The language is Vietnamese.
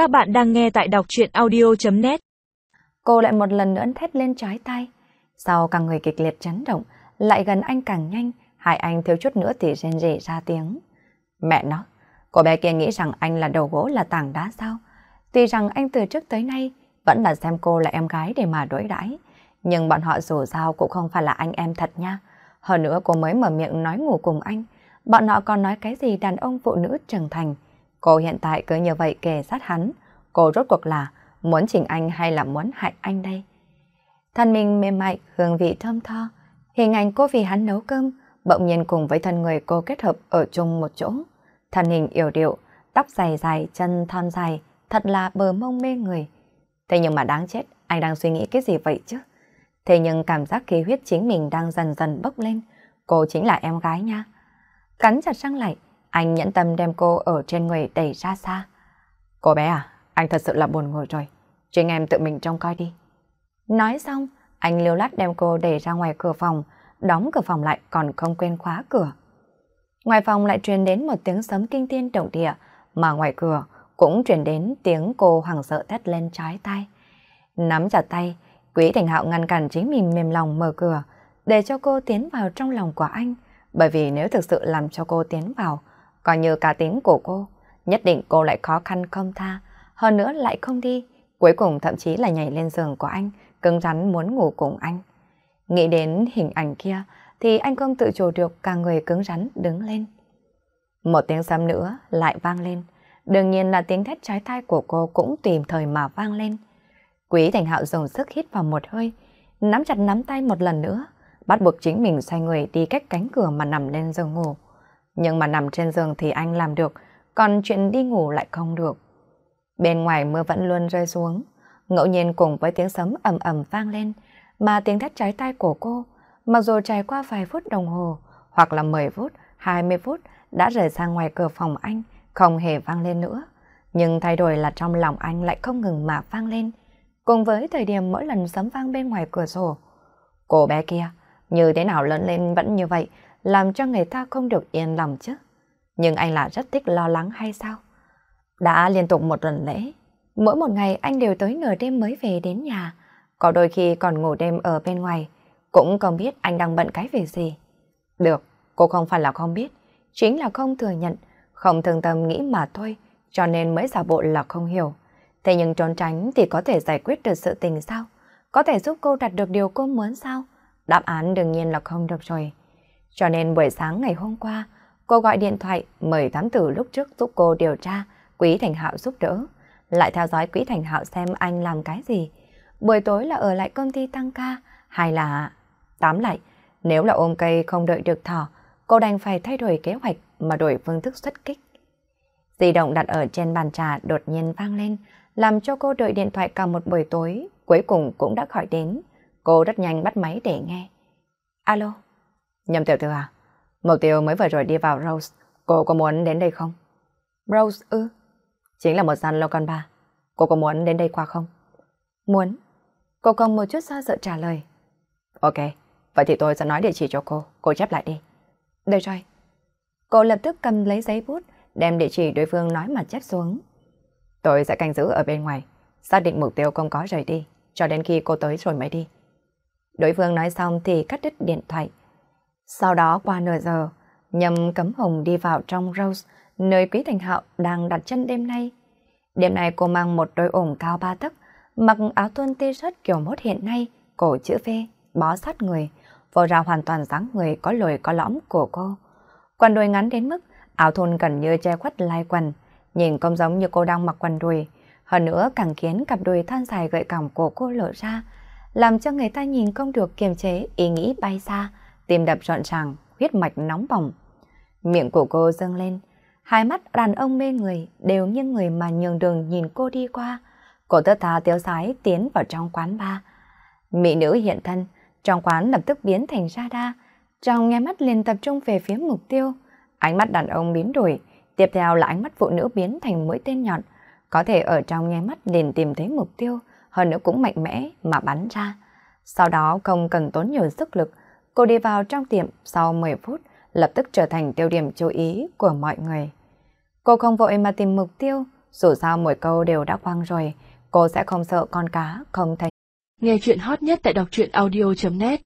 Các bạn đang nghe tại đọc truyện audio.net Cô lại một lần nữa thét lên trái tay. Sau càng người kịch liệt chấn động, lại gần anh càng nhanh, hai anh thiếu chút nữa thì rên rỉ ra tiếng. Mẹ nó, cô bé kia nghĩ rằng anh là đầu gỗ là tảng đá sao? Tuy rằng anh từ trước tới nay vẫn là xem cô là em gái để mà đối đãi nhưng bọn họ dù sao cũng không phải là anh em thật nha. Hơn nữa cô mới mở miệng nói ngủ cùng anh, bọn họ còn nói cái gì đàn ông phụ nữ trưởng thành. Cô hiện tại cứ như vậy kề sát hắn, cô rốt cuộc là muốn chỉnh anh hay là muốn hại anh đây? Thân mình mềm mại, hương vị thơm tho, hình ảnh cô vì hắn nấu cơm, bỗng nhiên cùng với thân người cô kết hợp ở chung một chỗ. Thân hình yểu điệu, tóc dài dài, chân thon dài, thật là bờ mông mê người. Thế nhưng mà đáng chết, anh đang suy nghĩ cái gì vậy chứ? Thế nhưng cảm giác khí huyết chính mình đang dần dần bốc lên, cô chính là em gái nha. Cắn chặt răng lại, anh nhẫn tâm đem cô ở trên người đẩy ra xa. Cô bé à, anh thật sự là buồn ngồi rồi. Chính em tự mình trông coi đi. Nói xong, anh liêu lát đem cô đẩy ra ngoài cửa phòng, đóng cửa phòng lại còn không quên khóa cửa. Ngoài phòng lại truyền đến một tiếng sấm kinh thiên động địa, mà ngoài cửa cũng truyền đến tiếng cô hoảng sợ thét lên trái tay. Nắm chặt tay, Quý Thành Hạo ngăn cản chính mình mềm lòng mở cửa, để cho cô tiến vào trong lòng của anh, bởi vì nếu thực sự làm cho cô tiến vào, coi như cá tính của cô, nhất định cô lại khó khăn không tha, hơn nữa lại không đi, cuối cùng thậm chí là nhảy lên giường của anh, cứng rắn muốn ngủ cùng anh. Nghĩ đến hình ảnh kia, thì anh không tự chủ được cả người cứng rắn đứng lên. Một tiếng sấm nữa lại vang lên, đương nhiên là tiếng thét trái tai của cô cũng tìm thời mà vang lên. Quý Thành Hạo dùng sức hít vào một hơi, nắm chặt nắm tay một lần nữa, bắt buộc chính mình xoay người đi cách cánh cửa mà nằm lên giường ngủ. Nhưng mà nằm trên giường thì anh làm được, còn chuyện đi ngủ lại không được. Bên ngoài mưa vẫn luôn rơi xuống, ngẫu nhiên cùng với tiếng sấm ầm ầm vang lên, mà tiếng thét trái tay của cô, mặc dù trải qua vài phút đồng hồ, hoặc là 10 phút, 20 phút, đã rời sang ngoài cửa phòng anh, không hề vang lên nữa. Nhưng thay đổi là trong lòng anh lại không ngừng mà vang lên, cùng với thời điểm mỗi lần sấm vang bên ngoài cửa sổ. Cô bé kia, như thế nào lớn lên vẫn như vậy, làm cho người ta không được yên lòng chứ. Nhưng anh là rất thích lo lắng hay sao? Đã liên tục một tuần lễ, mỗi một ngày anh đều tới nửa đêm mới về đến nhà, có đôi khi còn ngủ đêm ở bên ngoài, cũng không biết anh đang bận cái việc gì. Được, cô không phải là không biết, chính là không thừa nhận, không thường tâm nghĩ mà thôi, cho nên mới giả bộ là không hiểu. Thế nhưng trốn tránh thì có thể giải quyết được sự tình sao? Có thể giúp cô đạt được điều cô muốn sao? Đáp án đương nhiên là không được rồi. Cho nên buổi sáng ngày hôm qua, cô gọi điện thoại mời thám tử lúc trước giúp cô điều tra, Quý Thành Hạo giúp đỡ. Lại theo dõi Quý Thành Hạo xem anh làm cái gì. Buổi tối là ở lại công ty tăng ca, hay là... tám lại, nếu là ôm cây không đợi được thỏ, cô đành phải thay đổi kế hoạch mà đổi phương thức xuất kích. Di động đặt ở trên bàn trà đột nhiên vang lên, làm cho cô đợi điện thoại cả một buổi tối, cuối cùng cũng đã gọi đến. Cô rất nhanh bắt máy để nghe. Alo? Nhầm tiểu thư à? Mục tiêu mới vừa rồi đi vào Rose, cô có muốn đến đây không? Rose ư? Chính là một gian local bar. Cô có muốn đến đây qua không? Muốn. Cô không một chút do dự trả lời. Ok, vậy thì tôi sẽ nói địa chỉ cho cô, cô chép lại đi. Được rồi. Cô lập tức cầm lấy giấy bút, đem địa chỉ đối phương nói mà chép xuống. Tôi sẽ canh giữ ở bên ngoài, xác định mục tiêu không có rời đi, cho đến khi cô tới rồi mới đi. Đối phương nói xong thì cắt đứt điện thoại. Sau đó qua nửa giờ, nhầm cấm hồng đi vào trong Rose, nơi Quý Thành Hạo đang đặt chân đêm nay. Đêm nay cô mang một đôi ủng cao ba tấc, mặc áo thun tê sớt kiểu mốt hiện nay, cổ chữ V, bó sát người, vô ra hoàn toàn dáng người có lồi có lõm của cô. Quần đùi ngắn đến mức áo thun gần như che khuất lai quần, nhìn không giống như cô đang mặc quần đùi, hơn nữa càng khiến cặp đùi than dài gợi cảm của cô lộ ra, làm cho người ta nhìn không được kiềm chế ý nghĩ bay xa, tim đập rộn ràng, huyết mạch nóng bỏng. Miệng của cô dâng lên, hai mắt đàn ông mê người đều như người mà nhường đường nhìn cô đi qua. Cô tơ tha tiêu sái tiến vào trong quán bar. Mỹ nữ hiện thân, trong quán lập tức biến thành ra đa, trong nghe mắt liền tập trung về phía mục tiêu. Ánh mắt đàn ông biến đổi, tiếp theo là ánh mắt phụ nữ biến thành mũi tên nhọn, có thể ở trong nghe mắt liền tìm thấy mục tiêu, hơn nữa cũng mạnh mẽ mà bắn ra. Sau đó không cần tốn nhiều sức lực, cô đi vào trong tiệm sau 10 phút, lập tức trở thành tiêu điểm chú ý của mọi người. Cô không vội mà tìm mục tiêu, Dù sao mỗi câu đều đã quăng rồi, cô sẽ không sợ con cá không thấy Nghe chuyện hot nhất tại đọc truyện audio.net